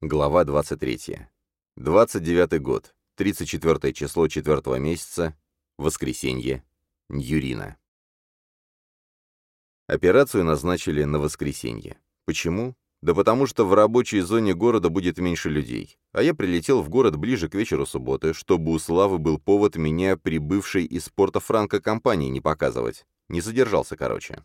Глава 23. 29 год. 34 число 4 месяца. Воскресенье. Ньюрина. Операцию назначили на воскресенье. Почему? Да потому что в рабочей зоне города будет меньше людей. А я прилетел в город ближе к вечеру субботы, чтобы у Славы был повод меня прибывшей из порта Франко компании не показывать. Не задержался, короче.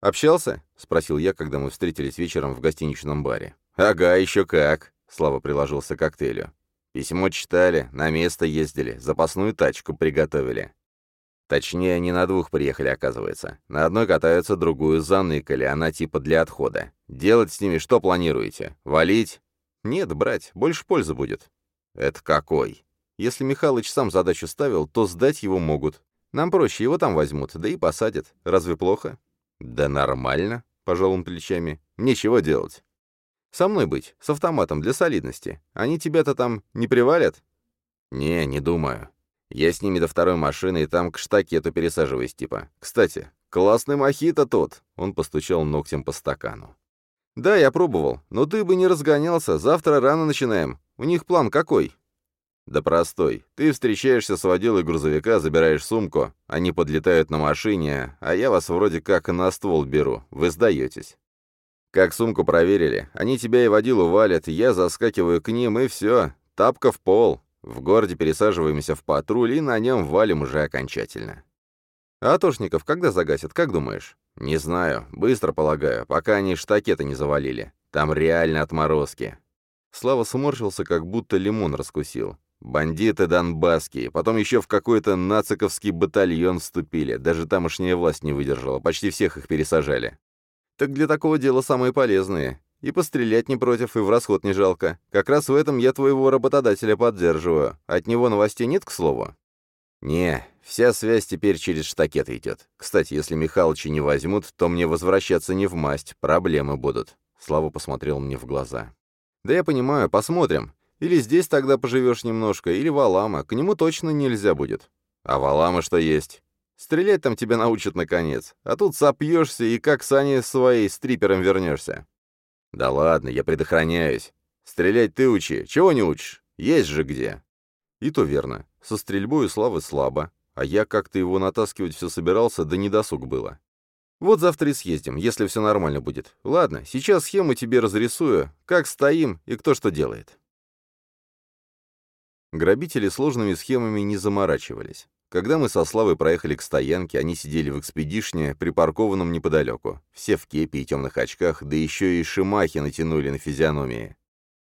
«Общался?» — спросил я, когда мы встретились вечером в гостиничном баре. «Ага, еще как!» — Слава приложился к коктейлю. «Письмо читали, на место ездили, запасную тачку приготовили». Точнее, они на двух приехали, оказывается. На одной катаются, другую заныкали, она типа для отхода. Делать с ними что планируете? Валить? Нет, брать, больше пользы будет. Это какой? Если Михалыч сам задачу ставил, то сдать его могут. Нам проще, его там возьмут, да и посадят. Разве плохо? Да нормально, пожал плечами. Нечего делать. Со мной быть, с автоматом, для солидности. Они тебя-то там не привалят? Не, не думаю. Я с ними до второй машины и там к штакету пересаживаюсь типа. Кстати, классный мохито тот. Он постучал ногтем по стакану. Да, я пробовал, но ты бы не разгонялся, завтра рано начинаем. У них план какой? Да простой. Ты встречаешься с водилой грузовика, забираешь сумку, они подлетают на машине, а я вас вроде как на ствол беру, вы сдаетесь. Как сумку проверили, они тебя и водилу валят, я заскакиваю к ним, и все, тапка в пол. В городе пересаживаемся в патруль и на нем валим уже окончательно. А атошников когда загасят, как думаешь? Не знаю, быстро полагаю, пока они штакеты не завалили. Там реально отморозки. Слава сморщился, как будто лимон раскусил. Бандиты донбасские, потом еще в какой-то нациковский батальон вступили, даже тамошняя власть не выдержала, почти всех их пересажали. Так для такого дела самые полезные. И пострелять не против, и в расход не жалко. Как раз в этом я твоего работодателя поддерживаю. От него новостей нет, к слову? Не, вся связь теперь через штакеты идет. Кстати, если Михалыча не возьмут, то мне возвращаться не в масть, проблемы будут. Слава посмотрел мне в глаза. Да я понимаю, посмотрим. Или здесь тогда поживешь немножко, или Валама. К нему точно нельзя будет. А Валама что есть? Стрелять там тебя научат наконец, а тут сопьешься и как с Аней своей стрипером вернешься. Да ладно, я предохраняюсь. Стрелять ты учи, чего не учишь? Есть же где. И то верно. Со стрельбой у Славы слабо, а я как-то его натаскивать все собирался, да не досуг было. Вот завтра и съездим, если все нормально будет. Ладно, сейчас схему тебе разрисую, как стоим и кто что делает. Грабители сложными схемами не заморачивались. Когда мы со Славой проехали к стоянке, они сидели в экспедишне, припаркованном неподалеку. Все в кепе и темных очках, да еще и шимахи натянули на физиономии.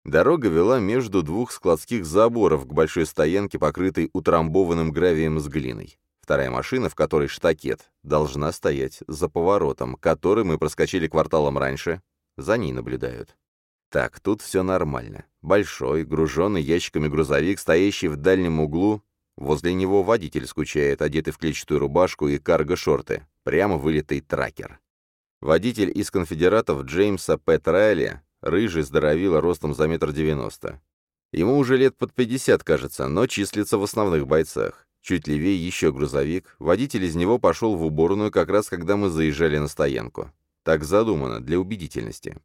Дорога вела между двух складских заборов к большой стоянке, покрытой утрамбованным гравием с глиной. Вторая машина, в которой штакет, должна стоять за поворотом, который мы проскочили кварталом раньше. За ней наблюдают. Так, тут все нормально. Большой, груженный ящиками грузовик, стоящий в дальнем углу, Возле него водитель скучает, одетый в клетчатую рубашку и карго-шорты. Прямо вылитый тракер. Водитель из конфедератов Джеймса П. Трайли, рыжий, здоровило, ростом за метр девяносто. Ему уже лет под пятьдесят, кажется, но числится в основных бойцах. Чуть левее еще грузовик. Водитель из него пошел в уборную как раз, когда мы заезжали на стоянку. Так задумано, для убедительности.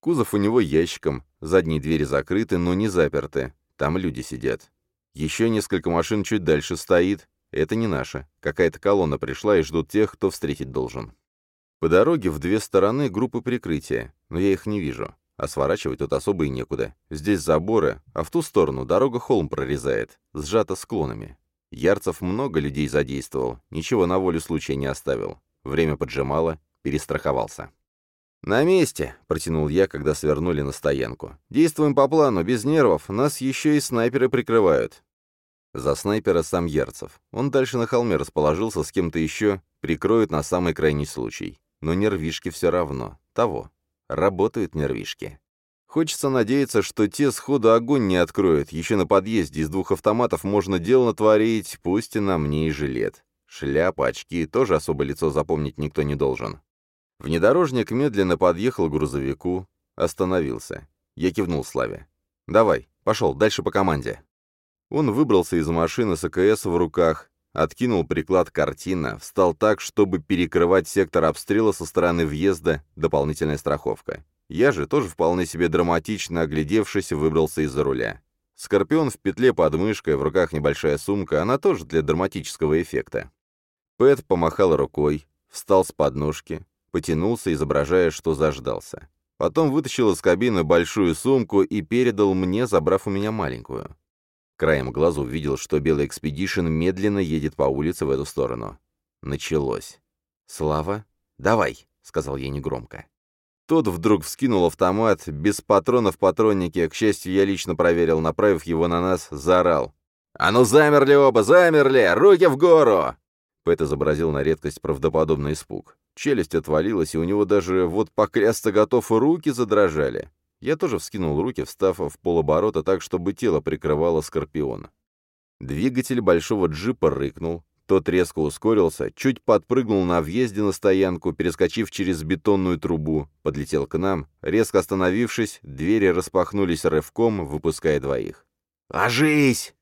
Кузов у него ящиком, задние двери закрыты, но не заперты. Там люди сидят. Еще несколько машин чуть дальше стоит. Это не наша. Какая-то колонна пришла и ждут тех, кто встретить должен. По дороге в две стороны группы прикрытия, но я их не вижу. А сворачивать тут особо и некуда. Здесь заборы, а в ту сторону дорога холм прорезает, сжата склонами. Ярцев много людей задействовал, ничего на волю случая не оставил. Время поджимало, перестраховался. «На месте», — протянул я, когда свернули на стоянку. «Действуем по плану, без нервов, нас еще и снайперы прикрывают». За снайпера сам Ярцев. Он дальше на холме расположился с кем-то еще, прикроет на самый крайний случай. Но нервишки все равно. Того. Работают нервишки. Хочется надеяться, что те сходу огонь не откроют. Еще на подъезде из двух автоматов можно дело натворить, пусть и на мне и жилет. Шляпа, очки, тоже особо лицо запомнить никто не должен. Внедорожник медленно подъехал к грузовику, остановился. Я кивнул Славе. «Давай, пошел, дальше по команде». Он выбрался из машины с АКС в руках, откинул приклад картина, встал так, чтобы перекрывать сектор обстрела со стороны въезда, дополнительная страховка. Я же тоже вполне себе драматично оглядевшись, выбрался из-за руля. Скорпион в петле под мышкой, в руках небольшая сумка, она тоже для драматического эффекта. Пэт помахал рукой, встал с подножки, потянулся, изображая, что заждался. Потом вытащил из кабины большую сумку и передал мне, забрав у меня маленькую. Краем глаза увидел, что белый экспедишн медленно едет по улице в эту сторону. Началось. «Слава, давай», — сказал я негромко. Тот вдруг вскинул автомат, без патрона в патроннике, к счастью, я лично проверил, направив его на нас, заорал. «А ну замерли оба, замерли! Руки в гору!» Пэт изобразил на редкость правдоподобный испуг. Челюсть отвалилась, и у него даже, вот поклясться готов, руки задрожали. Я тоже вскинул руки, встав в полоборота так, чтобы тело прикрывало скорпион. Двигатель большого джипа рыкнул, тот резко ускорился, чуть подпрыгнул на въезде на стоянку, перескочив через бетонную трубу, подлетел к нам, резко остановившись, двери распахнулись рывком, выпуская двоих. «Ложись!»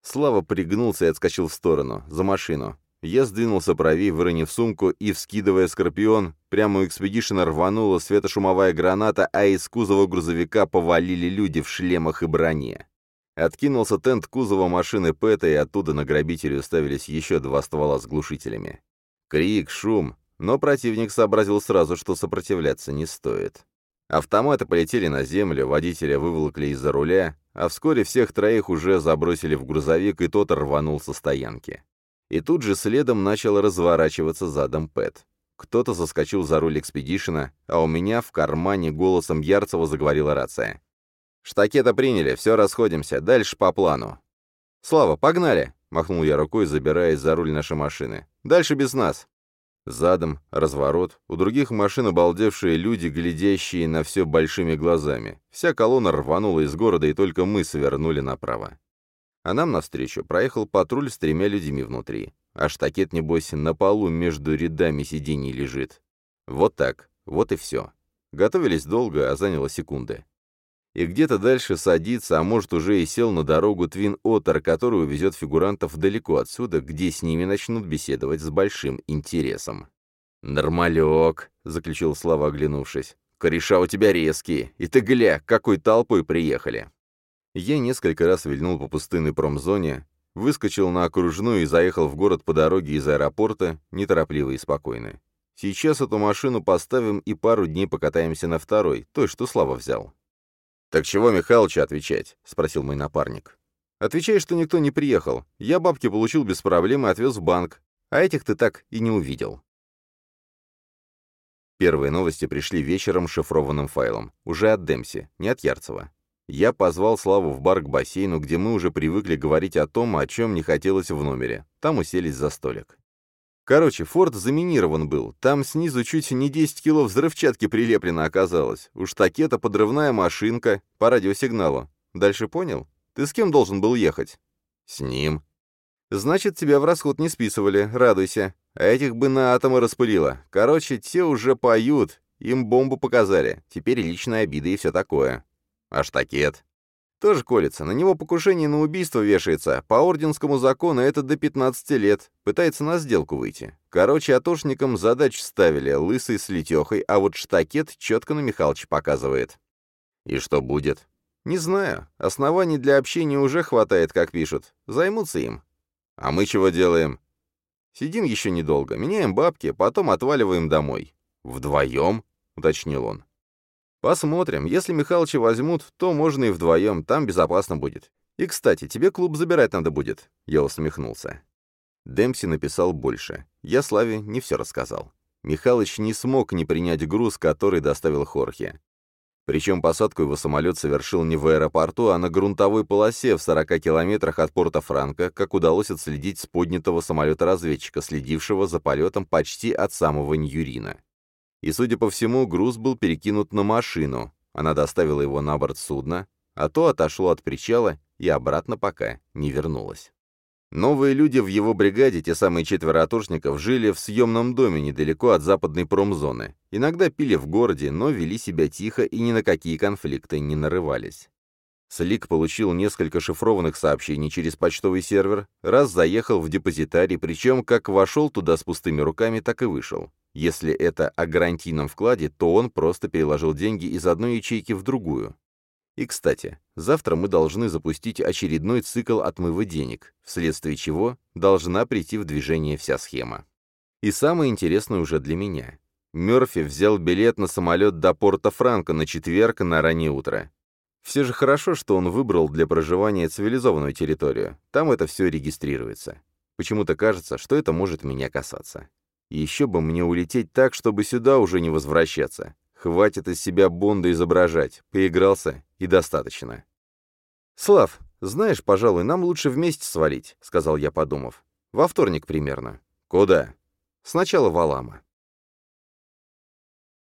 Слава пригнулся и отскочил в сторону, за машину. Я сдвинулся правее, выронив сумку, и, вскидывая скорпион, прямо у экспедишена рванула светошумовая граната, а из кузова грузовика повалили люди в шлемах и броне. Откинулся тент кузова машины Пэта, и оттуда на грабителей уставились еще два ствола с глушителями. Крик, шум, но противник сообразил сразу, что сопротивляться не стоит. Автоматы полетели на землю, водителя выволокли из-за руля, а вскоре всех троих уже забросили в грузовик, и тот рванул со стоянки. И тут же следом начал разворачиваться задом Пэт. Кто-то заскочил за руль экспедишена, а у меня в кармане голосом Ярцева заговорила рация. «Штакета приняли, все, расходимся, дальше по плану». «Слава, погнали!» — махнул я рукой, забираясь за руль нашей машины. «Дальше без нас». Задом, разворот, у других машин обалдевшие люди, глядящие на все большими глазами. Вся колонна рванула из города, и только мы свернули направо. А нам навстречу проехал патруль с тремя людьми внутри. А штакет, небось, на полу между рядами сидений лежит. Вот так, вот и все. Готовились долго, а заняло секунды и где-то дальше садится, а может уже и сел на дорогу Твин Оттер, который увезет фигурантов далеко отсюда, где с ними начнут беседовать с большим интересом. «Нормалек», — заключил Слава, оглянувшись. «Кореша у тебя резкие, и ты гля, какой толпой приехали». Я несколько раз вильнул по пустынной промзоне, выскочил на окружную и заехал в город по дороге из аэропорта, неторопливо и спокойно. Сейчас эту машину поставим и пару дней покатаемся на второй, той, что Слава взял. «Так чего Михалычу отвечать?» — спросил мой напарник. «Отвечай, что никто не приехал. Я бабки получил без проблем и отвез в банк. А этих ты так и не увидел». Первые новости пришли вечером шифрованным файлом. Уже от Демси, не от Ярцева. Я позвал Славу в бар к бассейну, где мы уже привыкли говорить о том, о чем не хотелось в номере. Там уселись за столик. Короче, форт заминирован был. Там снизу чуть не 10 кило взрывчатки прилеплено оказалось. Уж такета подрывная машинка по радиосигналу. Дальше понял? Ты с кем должен был ехать? С ним. Значит, тебя в расход не списывали, радуйся. А этих бы на атомы распылило. Короче, те уже поют. Им бомбу показали. Теперь личная обида и все такое. А штакет? Тоже колется. На него покушение на убийство вешается. По орденскому закону это до 15 лет. Пытается на сделку выйти. Короче, атошникам задач ставили, лысый с летехой, а вот штакет четко на Михалыча показывает. И что будет? Не знаю. Оснований для общения уже хватает, как пишут. Займутся им. А мы чего делаем? Сидим еще недолго, меняем бабки, потом отваливаем домой. Вдвоем? — уточнил он. «Посмотрим. Если Михалыча возьмут, то можно и вдвоем, там безопасно будет. И, кстати, тебе клуб забирать надо будет», — я усмехнулся. Демпси написал больше. Я Славе не все рассказал. Михалыч не смог не принять груз, который доставил Хорхе. Причем посадку его самолет совершил не в аэропорту, а на грунтовой полосе в 40 километрах от порта Франка, как удалось отследить с поднятого самолета-разведчика, следившего за полетом почти от самого Ньюрина и, судя по всему, груз был перекинут на машину. Она доставила его на борт судна, а то отошло от причала и обратно пока не вернулось. Новые люди в его бригаде, те самые четверо атошников, жили в съемном доме недалеко от западной промзоны. Иногда пили в городе, но вели себя тихо и ни на какие конфликты не нарывались. Слик получил несколько шифрованных сообщений через почтовый сервер, раз заехал в депозитарий, причем как вошел туда с пустыми руками, так и вышел. Если это о гарантийном вкладе, то он просто переложил деньги из одной ячейки в другую. И, кстати, завтра мы должны запустить очередной цикл отмыва денег, вследствие чего должна прийти в движение вся схема. И самое интересное уже для меня. Мёрфи взял билет на самолет до порта Франко на четверг на раннее утро. Все же хорошо, что он выбрал для проживания цивилизованную территорию. Там это все регистрируется. Почему-то кажется, что это может меня касаться. еще бы мне улететь так, чтобы сюда уже не возвращаться. Хватит из себя Бонда изображать. Поигрался и достаточно. «Слав, знаешь, пожалуй, нам лучше вместе свалить», — сказал я, подумав. «Во вторник примерно». «Куда?» «Сначала в Алама».